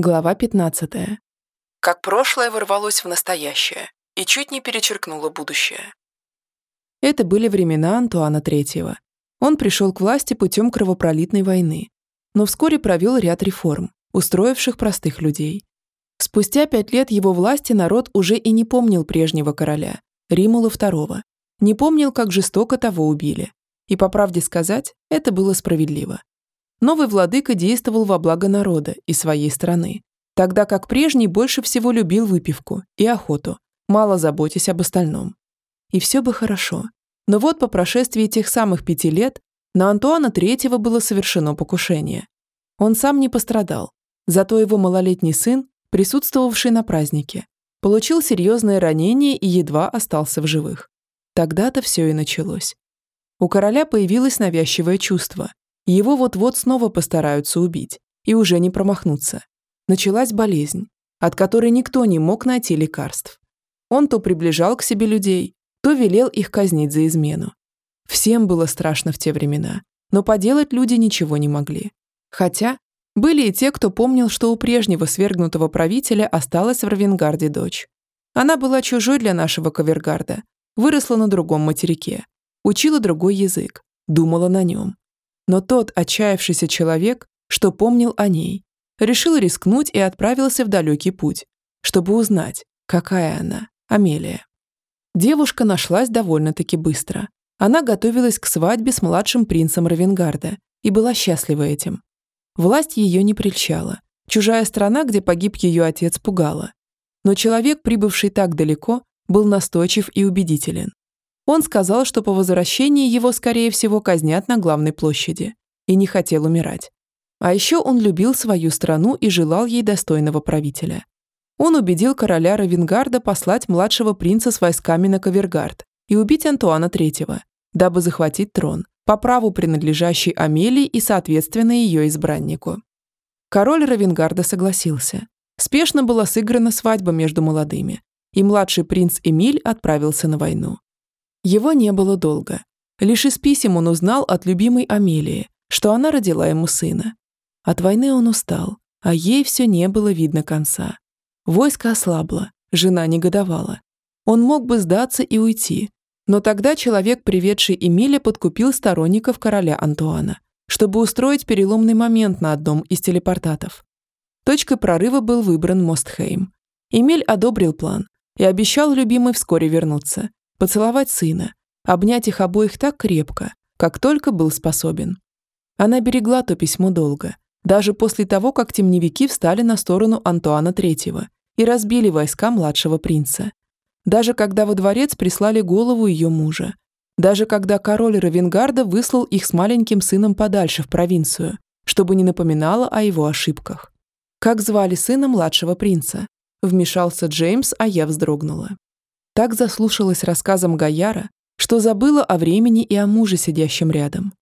Глава 15. Как прошлое ворвалось в настоящее и чуть не перечеркнуло будущее. Это были времена Антуана III. Он пришел к власти путем кровопролитной войны, но вскоре провел ряд реформ, устроивших простых людей. Спустя пять лет его власти народ уже и не помнил прежнего короля, Римула II, не помнил, как жестоко того убили. И, по правде сказать, это было справедливо. Новый владыка действовал во благо народа и своей страны, тогда как прежний больше всего любил выпивку и охоту, мало заботясь об остальном. И все бы хорошо. Но вот по прошествии тех самых пяти лет на Антуана III было совершено покушение. Он сам не пострадал, зато его малолетний сын, присутствовавший на празднике, получил серьезное ранение и едва остался в живых. Тогда-то все и началось. У короля появилось навязчивое чувство, его вот-вот снова постараются убить, и уже не промахнуться. Началась болезнь, от которой никто не мог найти лекарств. Он то приближал к себе людей, то велел их казнить за измену. Всем было страшно в те времена, но поделать люди ничего не могли. Хотя были и те, кто помнил, что у прежнего свергнутого правителя осталась в Равенгарде дочь. Она была чужой для нашего кавергарда, выросла на другом материке, учила другой язык, думала на нем. Но тот отчаявшийся человек, что помнил о ней, решил рискнуть и отправился в далекий путь, чтобы узнать, какая она, Амелия. Девушка нашлась довольно-таки быстро. Она готовилась к свадьбе с младшим принцем Равенгарда и была счастлива этим. Власть ее не прельщала. Чужая страна, где погиб ее отец, пугала. Но человек, прибывший так далеко, был настойчив и убедителен. Он сказал, что по возвращении его, скорее всего, казнят на главной площади, и не хотел умирать. А еще он любил свою страну и желал ей достойного правителя. Он убедил короля Равенгарда послать младшего принца с войсками на Кавергард и убить Антуана III, дабы захватить трон, по праву принадлежащий Амелии и, соответственно, ее избраннику. Король Равенгарда согласился. Спешно была сыграна свадьба между молодыми, и младший принц Эмиль отправился на войну. Его не было долго. Лишь из писем он узнал от любимой Амелии, что она родила ему сына. От войны он устал, а ей все не было видно конца. Войско ослабло, жена негодовала. Он мог бы сдаться и уйти, но тогда человек, приведший Эмиля, подкупил сторонников короля Антуана, чтобы устроить переломный момент на одном из телепортатов. Точкой прорыва был выбран Мостхейм. Эмиль одобрил план и обещал любимой вскоре вернуться, поцеловать сына, обнять их обоих так крепко, как только был способен. Она берегла то письмо долго, даже после того, как темневики встали на сторону Антуана III и разбили войска младшего принца. Даже когда во дворец прислали голову ее мужа. Даже когда король Равенгарда выслал их с маленьким сыном подальше в провинцию, чтобы не напоминало о его ошибках. Как звали сына младшего принца? Вмешался Джеймс, а я вздрогнула так заслушалась рассказом Гаяра, что забыла о времени и о муже, сидящем рядом.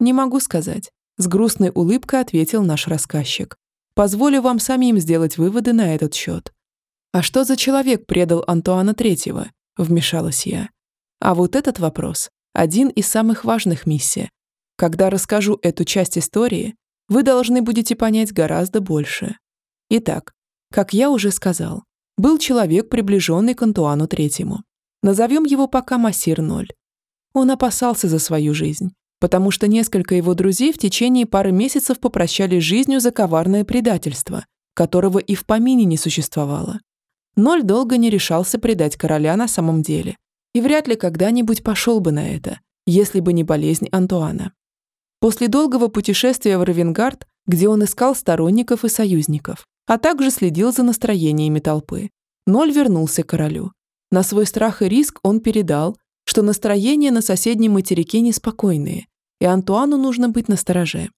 «Не могу сказать», — с грустной улыбкой ответил наш рассказчик. «Позволю вам самим сделать выводы на этот счет». «А что за человек предал Антуана Третьего?» — вмешалась я. «А вот этот вопрос — один из самых важных миссий. Когда расскажу эту часть истории, вы должны будете понять гораздо больше. Итак, как я уже сказал, был человек, приближенный к Антуану Третьему. Назовем его пока Массир Ноль. Он опасался за свою жизнь, потому что несколько его друзей в течение пары месяцев попрощались жизнью за коварное предательство, которого и в помине не существовало. Ноль долго не решался предать короля на самом деле, и вряд ли когда-нибудь пошел бы на это, если бы не болезнь Антуана. После долгого путешествия в Равенгард, где он искал сторонников и союзников, а также следил за настроениями толпы. Ноль вернулся к королю. На свой страх и риск он передал, что настроения на соседнем материке неспокойные, и Антуану нужно быть настороже.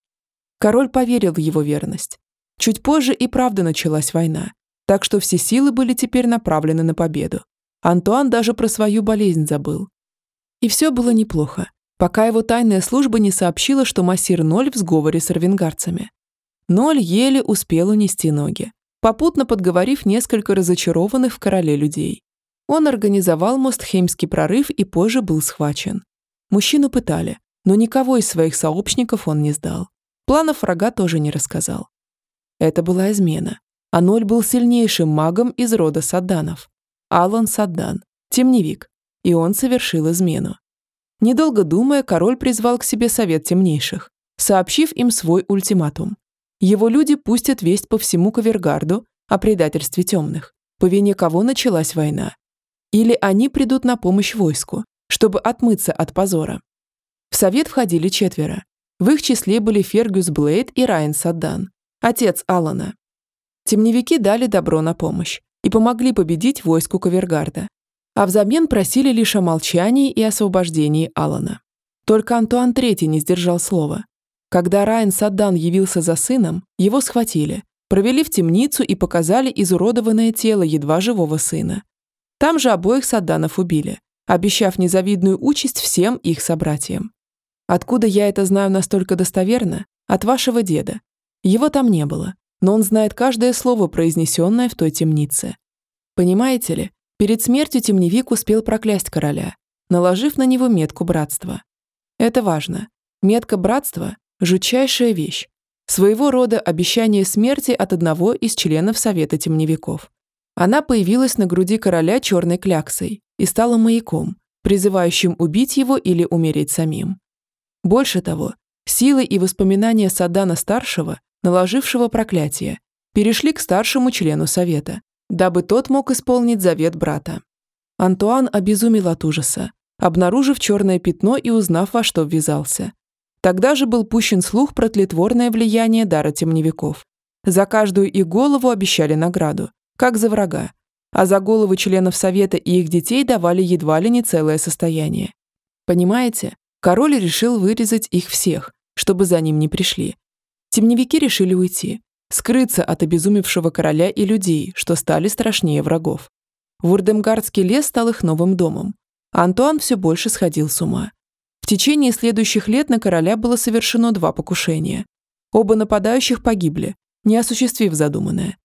Король поверил в его верность. Чуть позже и правда началась война, так что все силы были теперь направлены на победу. Антуан даже про свою болезнь забыл. И все было неплохо, пока его тайная служба не сообщила, что массир Ноль в сговоре с равенгарцами. Ноль еле успел унести ноги, попутно подговорив несколько разочарованных в короле людей. Он организовал Мостхеймский прорыв и позже был схвачен. Мужчину пытали, но никого из своих сообщников он не сдал. Планов врага тоже не рассказал. Это была измена, а Ноль был сильнейшим магом из рода Садданов. Алан Саддан, темневик, и он совершил измену. Недолго думая, король призвал к себе совет темнейших, сообщив им свой ультиматум. Его люди пустят весть по всему Кавергарду о предательстве темных, по вине кого началась война. Или они придут на помощь войску, чтобы отмыться от позора. В совет входили четверо. В их числе были Фергюс Блейд и Райан Саддан, отец Алана. Темневики дали добро на помощь и помогли победить войску Кавергарда, а взамен просили лишь о молчании и освобождении Алана. Только Антуан III не сдержал слова. Когда Райан Саддан явился за сыном, его схватили, провели в темницу и показали изуродованное тело едва живого сына. Там же обоих Садданов убили, обещав незавидную участь всем их собратьям. Откуда я это знаю настолько достоверно? От вашего деда. Его там не было, но он знает каждое слово, произнесенное в той темнице. Понимаете ли, перед смертью темневик успел проклясть короля, наложив на него метку братства. Это важно. Метка братства – жутчайшая вещь. Своего рода обещание смерти от одного из членов Совета темневиков. Она появилась на груди короля черной кляксой и стала маяком, призывающим убить его или умереть самим. Больше того, силы и воспоминания Саддана-старшего, наложившего проклятие, перешли к старшему члену Совета, дабы тот мог исполнить завет брата. Антуан обезумел от ужаса, обнаружив черное пятно и узнав, во что ввязался. Тогда же был пущен слух про тлетворное влияние дара темневиков. За каждую их голову обещали награду, как за врага, а за головы членов Совета и их детей давали едва ли не целое состояние. Понимаете, король решил вырезать их всех, чтобы за ним не пришли. Темневики решили уйти, скрыться от обезумевшего короля и людей, что стали страшнее врагов. Вурдемгардский лес стал их новым домом, Антуан все больше сходил с ума. В течение следующих лет на короля было совершено два покушения. Оба нападающих погибли, не осуществив задуманное.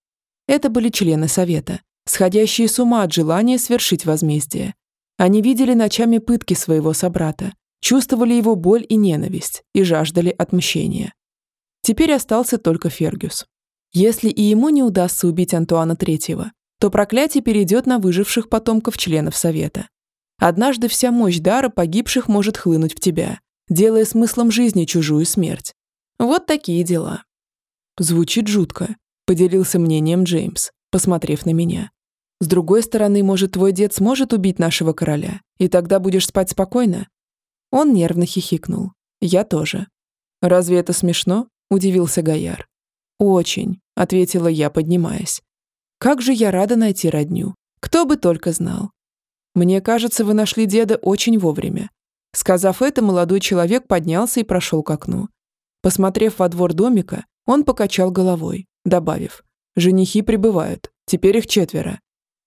Это были члены Совета, сходящие с ума от желания свершить возмездие. Они видели ночами пытки своего собрата, чувствовали его боль и ненависть и жаждали отмщения. Теперь остался только Фергюс. Если и ему не удастся убить Антуана III, то проклятие перейдет на выживших потомков членов Совета. Однажды вся мощь дара погибших может хлынуть в тебя, делая смыслом жизни чужую смерть. Вот такие дела. Звучит жутко, поделился мнением Джеймс, посмотрев на меня. С другой стороны, может, твой дед сможет убить нашего короля, и тогда будешь спать спокойно? Он нервно хихикнул. Я тоже. Разве это смешно? Удивился Гояр. Очень, ответила я, поднимаясь. Как же я рада найти родню. Кто бы только знал. Мне кажется, вы нашли деда очень вовремя. Сказав это, молодой человек поднялся и прошел к окну. Посмотрев во двор домика, он покачал головой, добавив, «Женихи прибывают, теперь их четверо.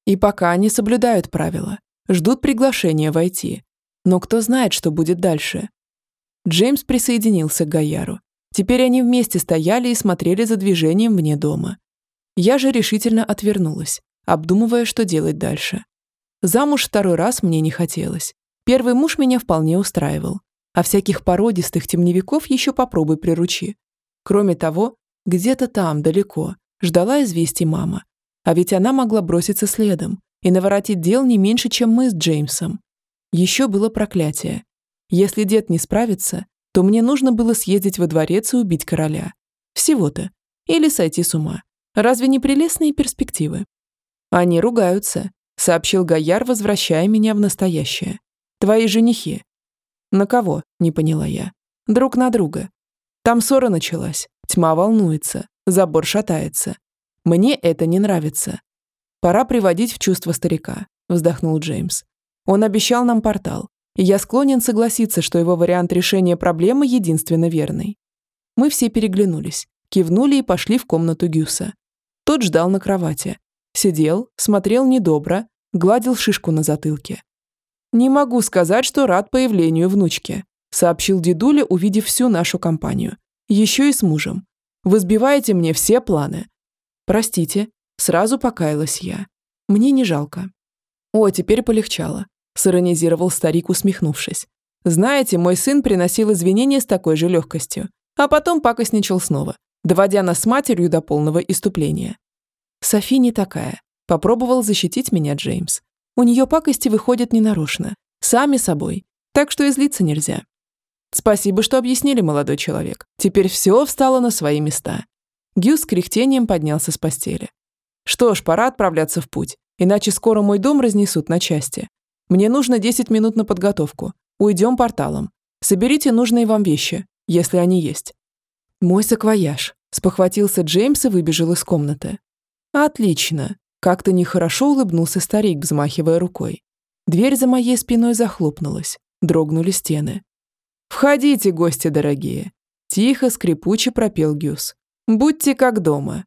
И пока они соблюдают правила, ждут приглашения войти. Но кто знает, что будет дальше?» Джеймс присоединился к Гаяру. Теперь они вместе стояли и смотрели за движением вне дома. Я же решительно отвернулась, обдумывая, что делать дальше. Замуж второй раз мне не хотелось. Первый муж меня вполне устраивал, а всяких породистых темневиков еще попробуй приручи. Кроме того, где-то там, далеко, ждала известий мама. А ведь она могла броситься следом и наворотить дел не меньше, чем мы с Джеймсом. Еще было проклятие. Если дед не справится, то мне нужно было съездить во дворец и убить короля. Всего-то. Или сойти с ума. Разве не прелестные перспективы? Они ругаются, сообщил Гояр, возвращая меня в настоящее. Твои женихи. На кого? Не поняла я. Друг на друга. Там ссора началась. Тьма волнуется. Забор шатается. Мне это не нравится. Пора приводить в чувство старика, вздохнул Джеймс. Он обещал нам портал, и я склонен согласиться, что его вариант решения проблемы единственно верный. Мы все переглянулись, кивнули и пошли в комнату Гюса. Тот ждал на кровати. Сидел, смотрел недобро, гладил шишку на затылке. «Не могу сказать, что рад появлению внучки», сообщил дедуля, увидев всю нашу компанию. Еще и с мужем. Вы сбиваете мне все планы. Простите, сразу покаялась я. Мне не жалко. О, теперь полегчало сиронизировал старик, усмехнувшись. «Знаете, мой сын приносил извинения с такой же легкостью, а потом пакостничал снова, доводя нас с матерью до полного иступления. Софи не такая. Попробовал защитить меня Джеймс. У нее пакости выходят ненарочно. Сами собой. Так что и злиться нельзя. Спасибо, что объяснили, молодой человек. Теперь все встало на свои места. Гюс с кряхтением поднялся с постели. Что ж, пора отправляться в путь, иначе скоро мой дом разнесут на части. Мне нужно 10 минут на подготовку. Уйдем порталом. Соберите нужные вам вещи, если они есть. Мой саквояж. Спохватился Джеймс и выбежал из комнаты. Отлично. Как-то нехорошо улыбнулся старик, взмахивая рукой. Дверь за моей спиной захлопнулась. Дрогнули стены. «Входите, гости дорогие!» Тихо, скрипуче пропел Гюс. «Будьте как дома!»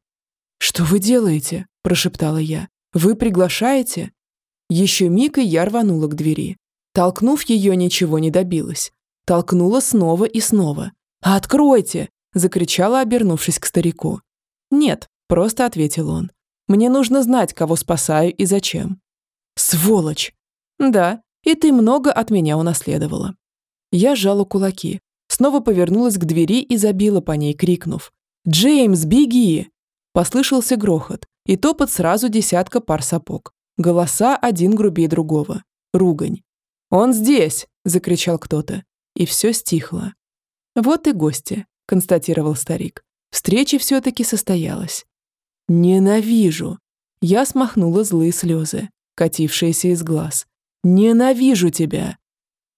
«Что вы делаете?» – прошептала я. «Вы приглашаете?» Еще миг, и я рванула к двери. Толкнув ее, ничего не добилась. Толкнула снова и снова. «Откройте!» – закричала, обернувшись к старику. «Нет», – просто ответил он. «Мне нужно знать, кого спасаю и зачем». «Сволочь!» «Да, и ты много от меня унаследовала». Я сжала кулаки, снова повернулась к двери и забила по ней, крикнув. «Джеймс, беги!» Послышался грохот и топот сразу десятка пар сапог. Голоса один грубее другого. Ругань. «Он здесь!» – закричал кто-то. И все стихло. «Вот и гости», – констатировал старик. Встреча все-таки состоялась. «Ненавижу!» Я смахнула злые слезы, катившиеся из глаз. «Ненавижу тебя!»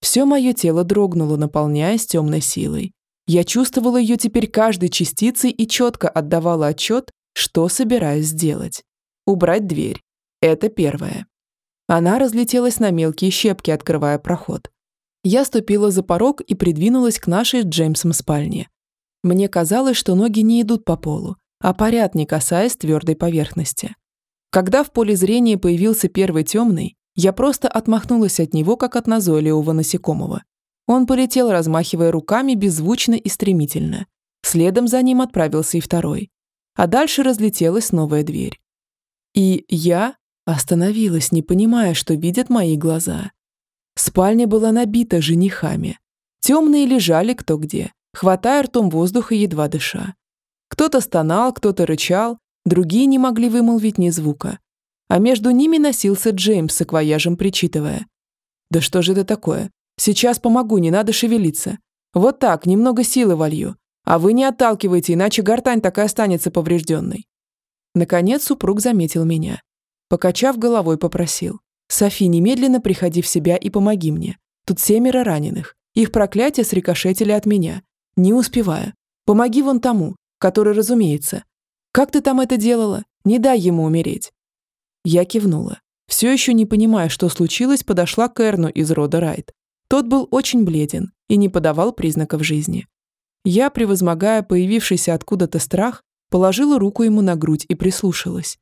Все мое тело дрогнуло, наполняясь темной силой. Я чувствовала ее теперь каждой частицей и четко отдавала отчет, что собираюсь сделать. Убрать дверь. Это первое. Она разлетелась на мелкие щепки, открывая проход. Я ступила за порог и придвинулась к нашей Джеймсом спальне. Мне казалось, что ноги не идут по полу, а парят, не касаясь твердой поверхности. Когда в поле зрения появился первый темный, я просто отмахнулась от него, как от назойливого насекомого. Он полетел, размахивая руками беззвучно и стремительно. Следом за ним отправился и второй. А дальше разлетелась новая дверь. И я остановилась, не понимая, что видят мои глаза. Спальня была набита женихами. Темные лежали кто где, хватая ртом воздуха, едва дыша. Кто-то стонал, кто-то рычал, другие не могли вымолвить ни звука, а между ними носился Джеймс с акваяжем, причитывая. «Да что же это такое? Сейчас помогу, не надо шевелиться. Вот так, немного силы волью. А вы не отталкивайте, иначе гортань так и останется поврежденной». Наконец супруг заметил меня. Покачав головой, попросил. «Софи, немедленно приходи в себя и помоги мне. Тут семеро раненых. Их проклятия срикошетили от меня. Не успеваю. Помоги вон тому, который разумеется. Как ты там это делала? Не дай ему умереть. Я кивнула. Все еще не понимая, что случилось, подошла к Эрну из рода Райт. Тот был очень бледен и не подавал признаков жизни. Я, превозмогая появившийся откуда-то страх, положила руку ему на грудь и прислушалась.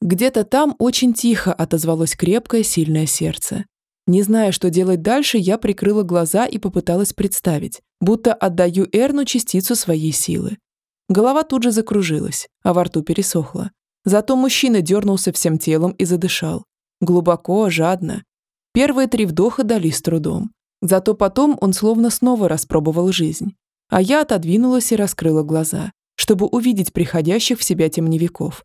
Где-то там очень тихо отозвалось крепкое, сильное сердце. Не зная, что делать дальше, я прикрыла глаза и попыталась представить, будто отдаю Эрну частицу своей силы. Голова тут же закружилась, а во рту пересохла. Зато мужчина дернулся всем телом и задышал. Глубоко, жадно. Первые три вдоха дали с трудом. Зато потом он словно снова распробовал жизнь. А я отодвинулась и раскрыла глаза, чтобы увидеть приходящих в себя темневиков.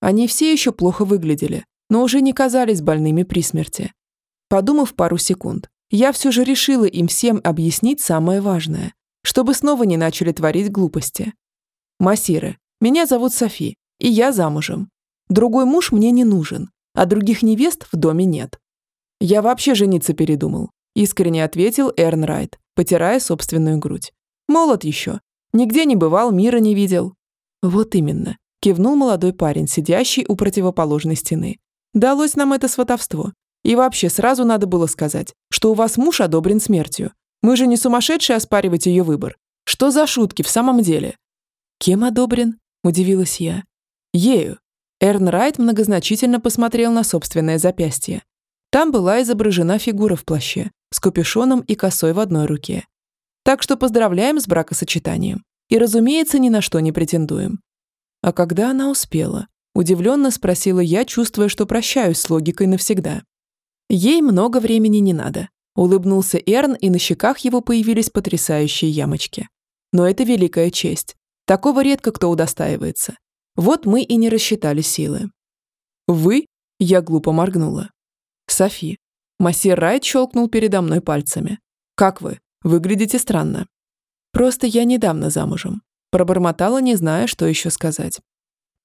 Они все еще плохо выглядели, но уже не казались больными при смерти. Подумав пару секунд, я все же решила им всем объяснить самое важное, чтобы снова не начали творить глупости. Массиры, меня зовут Софи, и я замужем. Другой муж мне не нужен, а других невест в доме нет. Я вообще жениться передумал, искренне ответил Эрн Райт, потирая собственную грудь. Молод еще. Нигде не бывал, мира не видел. Вот именно, кивнул молодой парень, сидящий у противоположной стены. Далось нам это сватовство. И вообще сразу надо было сказать, что у вас муж одобрен смертью. Мы же не сумасшедшие оспаривать ее выбор. Что за шутки в самом деле? Кем одобрен? Удивилась я. Ею. Эрн Райт многозначительно посмотрел на собственное запястье. Там была изображена фигура в плаще, с капюшоном и косой в одной руке. Так что поздравляем с бракосочетанием. И, разумеется, ни на что не претендуем. А когда она успела? Удивленно спросила я, чувствуя, что прощаюсь с логикой навсегда. Ей много времени не надо. Улыбнулся Эрн, и на щеках его появились потрясающие ямочки. Но это великая честь. Такого редко кто удостаивается. Вот мы и не рассчитали силы. «Вы?» – я глупо моргнула. «Софи». Массир Райт щелкнул передо мной пальцами. «Как вы? Выглядите странно». «Просто я недавно замужем». Пробормотала, не зная, что еще сказать.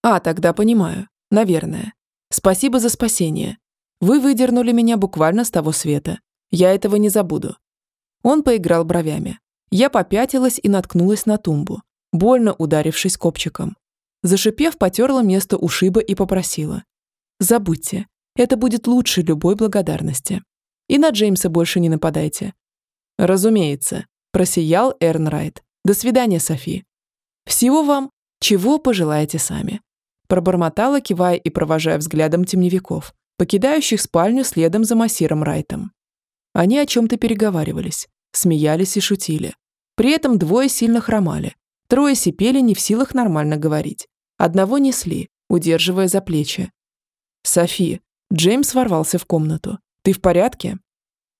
«А, тогда понимаю. Наверное. Спасибо за спасение. Вы выдернули меня буквально с того света. Я этого не забуду». Он поиграл бровями. Я попятилась и наткнулась на тумбу, больно ударившись копчиком. Зашипев, потерла место ушиба и попросила. «Забудьте. Это будет лучше любой благодарности. И на Джеймса больше не нападайте». «Разумеется», – просиял Эрн Райт. «До свидания, Софи». «Всего вам, чего пожелаете сами». Пробормотала, кивая и провожая взглядом темневиков, покидающих спальню следом за массиром Райтом. Они о чем-то переговаривались, смеялись и шутили. При этом двое сильно хромали. Трое сипели не в силах нормально говорить. Одного несли, удерживая за плечи. «Софи!» Джеймс ворвался в комнату. «Ты в порядке?»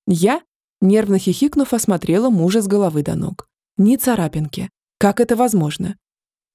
Я, нервно хихикнув, осмотрела мужа с головы до ног. Ни царапинки. Как это возможно?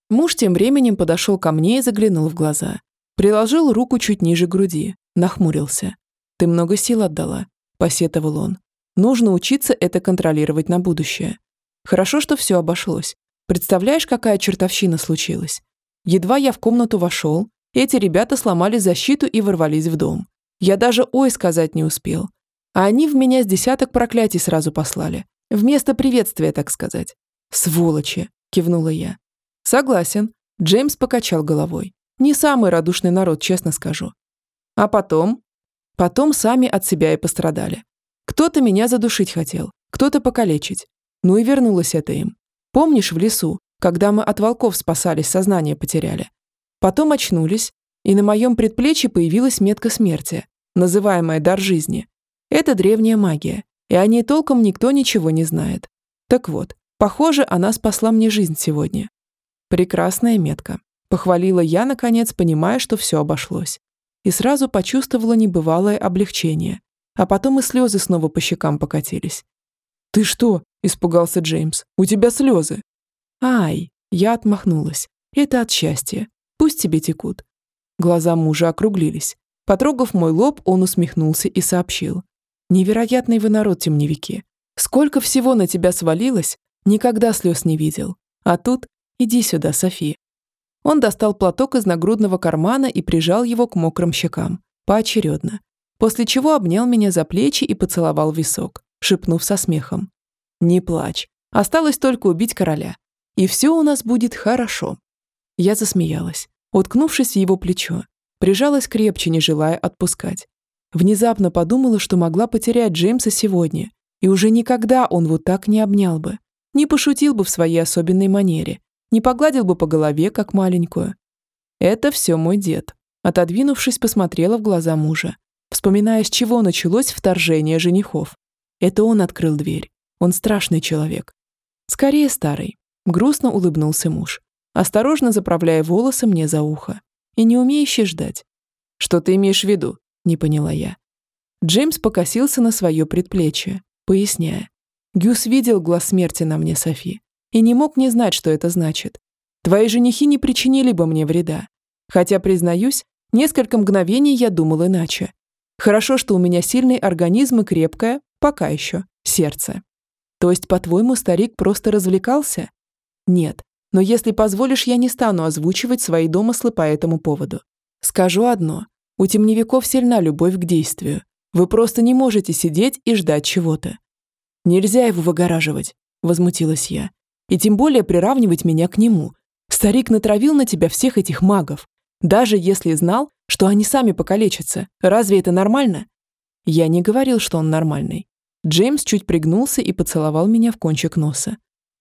Муж тем временем подошел ко мне и заглянул в глаза. Приложил руку чуть ниже груди, нахмурился. «Ты много сил отдала», – посетовал он. «Нужно учиться это контролировать на будущее. Хорошо, что все обошлось. Представляешь, какая чертовщина случилась? Едва я в комнату вошел, эти ребята сломали защиту и ворвались в дом. Я даже «ой» сказать не успел. А они в меня с десяток проклятий сразу послали. Вместо приветствия, так сказать. «Сволочи!» – кивнула я. «Согласен». Джеймс покачал головой. «Не самый радушный народ, честно скажу. А потом? Потом сами от себя и пострадали. Кто-то меня задушить хотел, кто-то покалечить. Ну и вернулось это им. Помнишь в лесу, когда мы от волков спасались, сознание потеряли? Потом очнулись, и на моем предплечье появилась метка смерти, называемая дар жизни. Это древняя магия, и о ней толком никто ничего не знает. Так вот, похоже, она спасла мне жизнь сегодня. Прекрасная метка. Похвалила я, наконец, понимая, что все обошлось. И сразу почувствовала небывалое облегчение. А потом и слезы снова по щекам покатились. «Ты что?» – испугался Джеймс. «У тебя слезы». «Ай!» – я отмахнулась. «Это от счастья. Пусть тебе текут». Глаза мужа округлились. Потрогав мой лоб, он усмехнулся и сообщил. «Невероятный вы народ, темневики. Сколько всего на тебя свалилось, никогда слез не видел. А тут иди сюда, Софи». Он достал платок из нагрудного кармана и прижал его к мокрым щекам, поочередно, после чего обнял меня за плечи и поцеловал висок шепнув со смехом. «Не плачь. Осталось только убить короля. И все у нас будет хорошо». Я засмеялась, уткнувшись в его плечо, прижалась крепче, не желая отпускать. Внезапно подумала, что могла потерять Джеймса сегодня, и уже никогда он вот так не обнял бы, не пошутил бы в своей особенной манере, не погладил бы по голове, как маленькую. Это все мой дед. Отодвинувшись, посмотрела в глаза мужа, вспоминая, с чего началось вторжение женихов. Это он открыл дверь. Он страшный человек. Скорее старый. Грустно улыбнулся муж, осторожно заправляя волосы мне за ухо и не умеющий ждать. «Что ты имеешь в виду?» – не поняла я. Джеймс покосился на свое предплечье, поясняя. «Гюс видел глаз смерти на мне, Софи, и не мог не знать, что это значит. Твои женихи не причинили бы мне вреда. Хотя, признаюсь, несколько мгновений я думал иначе. Хорошо, что у меня сильный организм и крепкое, Пока еще. Сердце. То есть, по-твоему, старик просто развлекался? Нет. Но если позволишь, я не стану озвучивать свои домыслы по этому поводу. Скажу одно. У темневиков сильна любовь к действию. Вы просто не можете сидеть и ждать чего-то. Нельзя его выгораживать, возмутилась я. И тем более приравнивать меня к нему. Старик натравил на тебя всех этих магов. Даже если знал, что они сами покалечатся. Разве это нормально? Я не говорил, что он нормальный. Джеймс чуть пригнулся и поцеловал меня в кончик носа.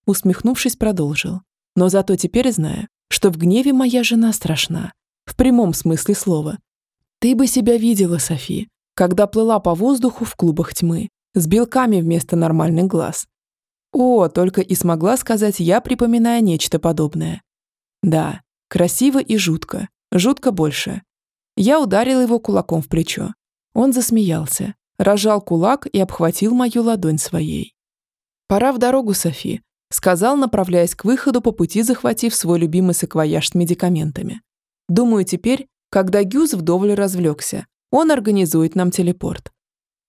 Усмехнувшись, продолжил. Но зато теперь знаю, что в гневе моя жена страшна. В прямом смысле слова. Ты бы себя видела, Софи, когда плыла по воздуху в клубах тьмы, с белками вместо нормальных глаз. О, только и смогла сказать я, припоминая нечто подобное. Да, красиво и жутко, жутко больше. Я ударила его кулаком в плечо. Он засмеялся, разжал кулак и обхватил мою ладонь своей. «Пора в дорогу, Софи», — сказал, направляясь к выходу по пути, захватив свой любимый саквояж с медикаментами. Думаю, теперь, когда Гюз вдоволь развлекся, он организует нам телепорт.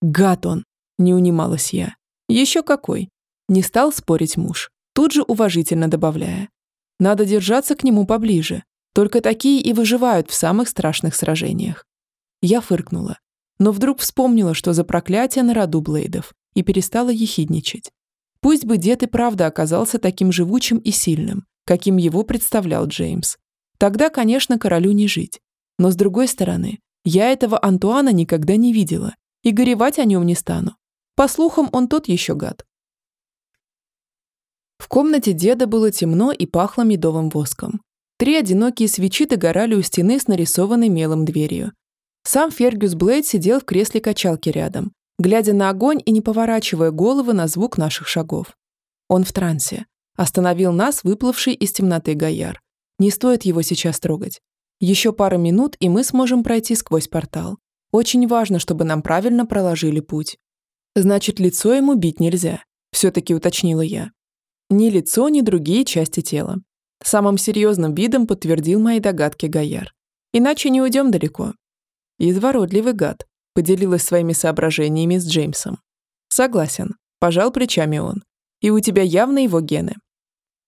Гад он, не унималась я. Еще какой. Не стал спорить муж, тут же уважительно добавляя. Надо держаться к нему поближе. Только такие и выживают в самых страшных сражениях. Я фыркнула, но вдруг вспомнила, что за проклятие на роду Блейдов, и перестала ехидничать. Пусть бы дед и правда оказался таким живучим и сильным, каким его представлял Джеймс. Тогда, конечно, королю не жить. Но с другой стороны, я этого Антуана никогда не видела и горевать о нем не стану. По слухам, он тот еще гад. В комнате деда было темно и пахло медовым воском. Три одинокие свечи догорали у стены с нарисованной мелом дверью. Сам Фергюс Блейд сидел в кресле качалки рядом, глядя на огонь и не поворачивая головы на звук наших шагов. Он в трансе. Остановил нас, выплывший из темноты Гояр. Не стоит его сейчас трогать. Еще пара минут, и мы сможем пройти сквозь портал. Очень важно, чтобы нам правильно проложили путь. Значит, лицо ему бить нельзя, все-таки уточнила я. Ни лицо, ни другие части тела. Самым серьезным видом подтвердил мои догадки Гояр. Иначе не уйдем далеко. Изворотливый гад, поделилась своими соображениями с Джеймсом. Согласен, пожал плечами он. И у тебя явно его гены.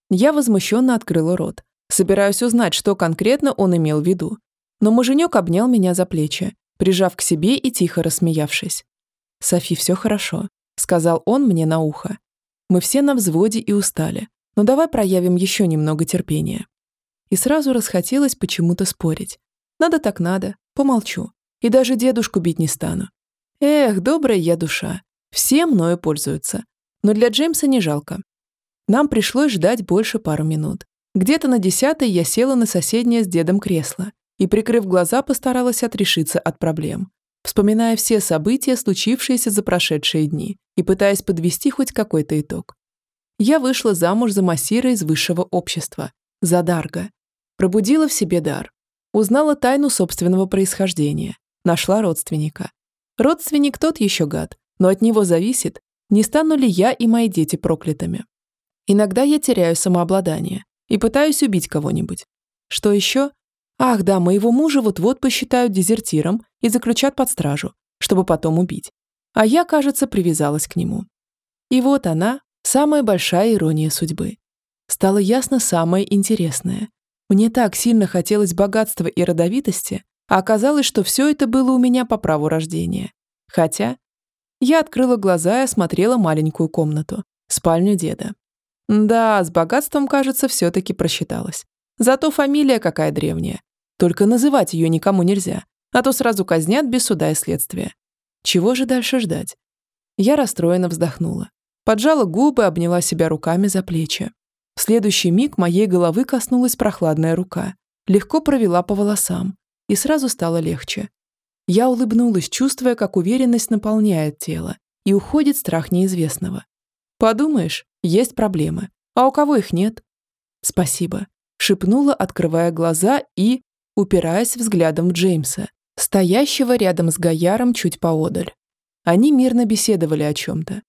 Я возмущенно открыла рот, собираюсь узнать, что конкретно он имел в виду. Но муженек обнял меня за плечи, прижав к себе и тихо рассмеявшись. «Софи, все хорошо», — сказал он мне на ухо. «Мы все на взводе и устали, но давай проявим еще немного терпения». И сразу расхотелось почему-то спорить. Надо так надо, помолчу. И даже дедушку бить не стану. Эх, добрая я душа. Все мною пользуются. Но для Джеймса не жалко. Нам пришлось ждать больше пару минут. Где-то на десятой я села на соседнее с дедом кресло и, прикрыв глаза, постаралась отрешиться от проблем, вспоминая все события, случившиеся за прошедшие дни, и пытаясь подвести хоть какой-то итог. Я вышла замуж за массира из высшего общества, за Дарга. Пробудила в себе дар. Узнала тайну собственного происхождения, Нашла родственника. Родственник тот еще гад, но от него зависит, не стану ли я и мои дети проклятыми. Иногда я теряю самообладание и пытаюсь убить кого-нибудь. Что еще? Ах, да, моего мужа вот-вот посчитают дезертиром и заключат под стражу, чтобы потом убить. А я, кажется, привязалась к нему. И вот она, самая большая ирония судьбы. Стало ясно самое интересное. Мне так сильно хотелось богатства и родовитости, а оказалось, что все это было у меня по праву рождения. Хотя я открыла глаза и осмотрела маленькую комнату, спальню деда. Да, с богатством, кажется, все-таки просчиталась. Зато фамилия какая древняя. Только называть ее никому нельзя, а то сразу казнят без суда и следствия. Чего же дальше ждать? Я расстроенно вздохнула. Поджала губы, обняла себя руками за плечи. В следующий миг моей головы коснулась прохладная рука. Легко провела по волосам, и сразу стало легче. Я улыбнулась, чувствуя, как уверенность наполняет тело, и уходит страх неизвестного. Подумаешь, есть проблемы, а у кого их нет? Спасибо, шепнула, открывая глаза и, упираясь взглядом в Джеймса, стоящего рядом с Гаяром чуть поодаль. Они мирно беседовали о чем-то.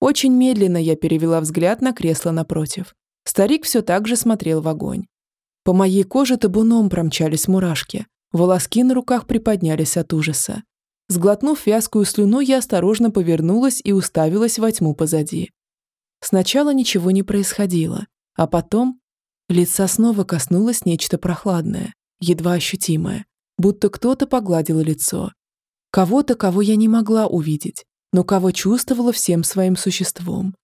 Очень медленно я перевела взгляд на кресло напротив. Старик все так же смотрел в огонь. По моей коже табуном промчались мурашки, Волоски на руках приподнялись от ужаса. Сглотнув вязкую слюну, я осторожно повернулась и уставилась во тьму позади. Сначала ничего не происходило, а потом лица снова коснулось нечто прохладное, едва ощутимое, будто кто-то погладил лицо. Кого-то, кого я не могла увидеть, но кого чувствовала всем своим существом.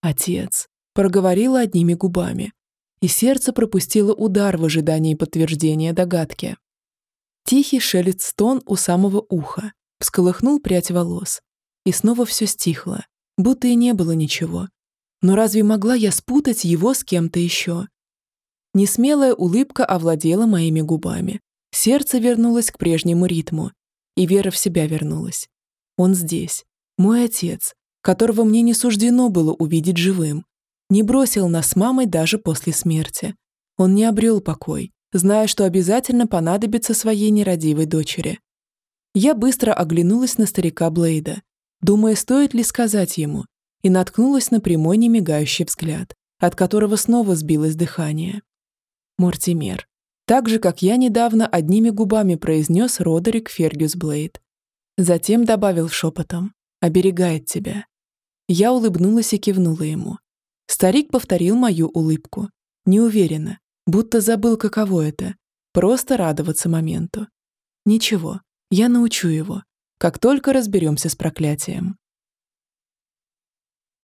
Отец проговорила одними губами, и сердце пропустило удар в ожидании подтверждения догадки. Тихий шелест стон у самого уха, всколыхнул прядь волос. И снова все стихло, будто и не было ничего. Но разве могла я спутать его с кем-то еще? Несмелая улыбка овладела моими губами. Сердце вернулось к прежнему ритму, и вера в себя вернулась. Он здесь, мой отец, которого мне не суждено было увидеть живым. Не бросил нас с мамой даже после смерти. Он не обрел покой, зная, что обязательно понадобится своей нерадивой дочери. Я быстро оглянулась на старика Блейда, думая, стоит ли сказать ему, и наткнулась на прямой немигающий взгляд, от которого снова сбилось дыхание. Мортимер. Так же, как я недавно одними губами произнес Родерик Фергюс Блейд. Затем добавил шепотом «Оберегает тебя». Я улыбнулась и кивнула ему. Старик повторил мою улыбку. Неуверенно, будто забыл, каково это. Просто радоваться моменту. Ничего, я научу его, как только разберемся с проклятием.